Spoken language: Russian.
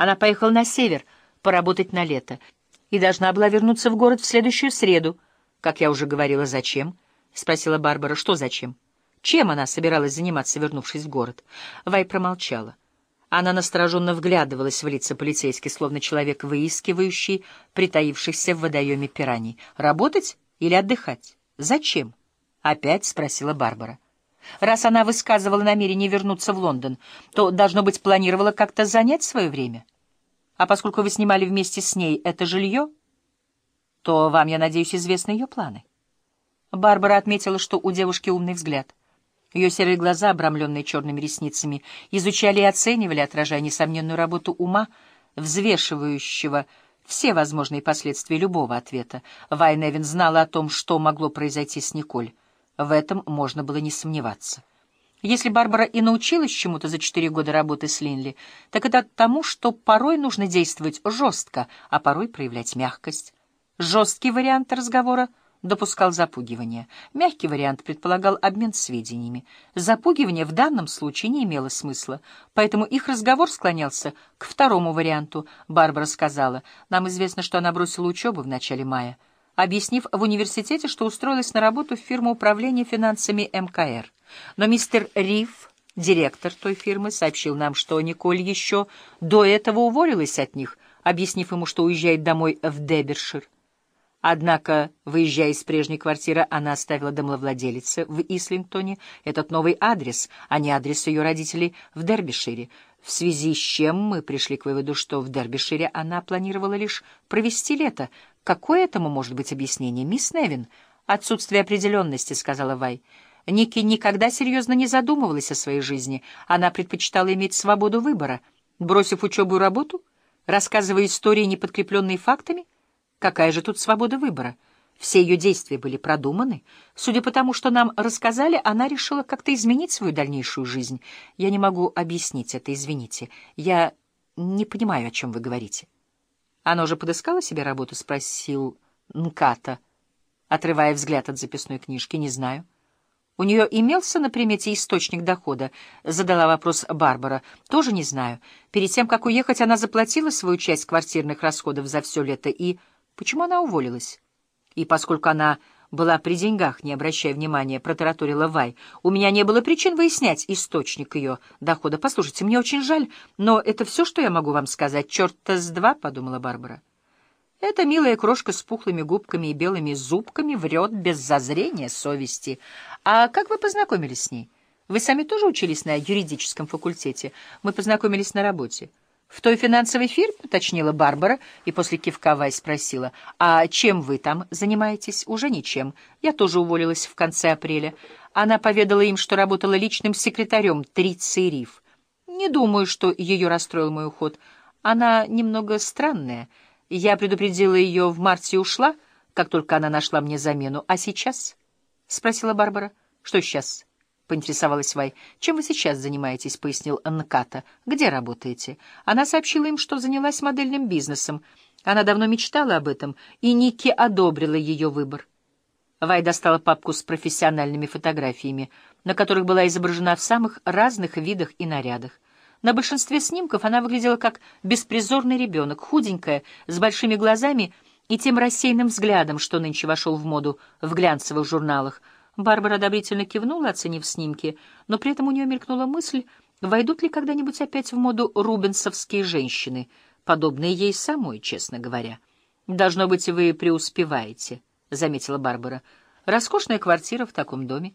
Она поехала на север поработать на лето и должна была вернуться в город в следующую среду. Как я уже говорила, зачем? — спросила Барбара. — Что зачем? Чем она собиралась заниматься, вернувшись в город? Вай промолчала. Она настороженно вглядывалась в лица полицейских, словно человек, выискивающий притаившихся в водоеме пираний. «Работать или отдыхать? Зачем?» — опять спросила Барбара. Раз она высказывала намерение вернуться в Лондон, то, должно быть, планировала как-то занять свое время. А поскольку вы снимали вместе с ней это жилье, то вам, я надеюсь, известны ее планы. Барбара отметила, что у девушки умный взгляд — ее серые глаза, обрамленные черными ресницами, изучали и оценивали, отражая несомненную работу ума, взвешивающего все возможные последствия любого ответа. Вайневин знала о том, что могло произойти с Николь. В этом можно было не сомневаться. Если Барбара и научилась чему-то за четыре года работы с Линли, так это тому, что порой нужно действовать жестко, а порой проявлять мягкость. Жесткий вариант разговора — допускал запугивание. Мягкий вариант предполагал обмен сведениями. Запугивание в данном случае не имело смысла, поэтому их разговор склонялся к второму варианту. Барбара сказала, нам известно, что она бросила учебу в начале мая, объяснив в университете, что устроилась на работу в фирму управления финансами МКР. Но мистер Риф, директор той фирмы, сообщил нам, что Николь еще до этого уволилась от них, объяснив ему, что уезжает домой в Дебершир. Однако, выезжая из прежней квартиры, она оставила домовладелице в Ислингтоне этот новый адрес, а не адрес ее родителей в Дербишире, в связи с чем мы пришли к выводу, что в Дербишире она планировала лишь провести лето. Какое этому может быть объяснение, мисс Невин? Отсутствие определенности, — сказала Вай. Ники никогда серьезно не задумывалась о своей жизни. Она предпочитала иметь свободу выбора. Бросив учебу и работу, рассказывая истории, не подкрепленные фактами, Какая же тут свобода выбора? Все ее действия были продуманы. Судя по тому, что нам рассказали, она решила как-то изменить свою дальнейшую жизнь. Я не могу объяснить это, извините. Я не понимаю, о чем вы говорите. Она уже подыскала себе работу? — спросил Нката, отрывая взгляд от записной книжки. — Не знаю. У нее имелся на примете источник дохода? Задала вопрос Барбара. Тоже не знаю. Перед тем, как уехать, она заплатила свою часть квартирных расходов за все лето и... Почему она уволилась? И поскольку она была при деньгах, не обращая внимания, протараторила Вай, у меня не было причин выяснять источник ее дохода. Послушайте, мне очень жаль, но это все, что я могу вам сказать. Черт-то с два, — подумала Барбара. Эта милая крошка с пухлыми губками и белыми зубками врет без зазрения совести. А как вы познакомились с ней? Вы сами тоже учились на юридическом факультете? Мы познакомились на работе. «В той финансовой фирме?» — уточнила Барбара и после кивка Вай спросила. «А чем вы там занимаетесь?» «Уже ничем. Я тоже уволилась в конце апреля». Она поведала им, что работала личным секретарем Трицы Риф. «Не думаю, что ее расстроил мой уход. Она немного странная. Я предупредила ее в марте и ушла, как только она нашла мне замену. А сейчас?» — спросила Барбара. «Что сейчас?» Поинтересовалась Вай. «Чем вы сейчас занимаетесь?» — пояснил Нката. «Где работаете?» Она сообщила им, что занялась модельным бизнесом. Она давно мечтала об этом, и Ники одобрила ее выбор. Вай достала папку с профессиональными фотографиями, на которых была изображена в самых разных видах и нарядах. На большинстве снимков она выглядела как беспризорный ребенок, худенькая, с большими глазами и тем рассеянным взглядом, что нынче вошел в моду в глянцевых журналах — Барбара одобрительно кивнула, оценив снимки, но при этом у нее мелькнула мысль, войдут ли когда-нибудь опять в моду рубенсовские женщины, подобные ей самой, честно говоря. «Должно быть, вы преуспеваете», — заметила Барбара. «Роскошная квартира в таком доме.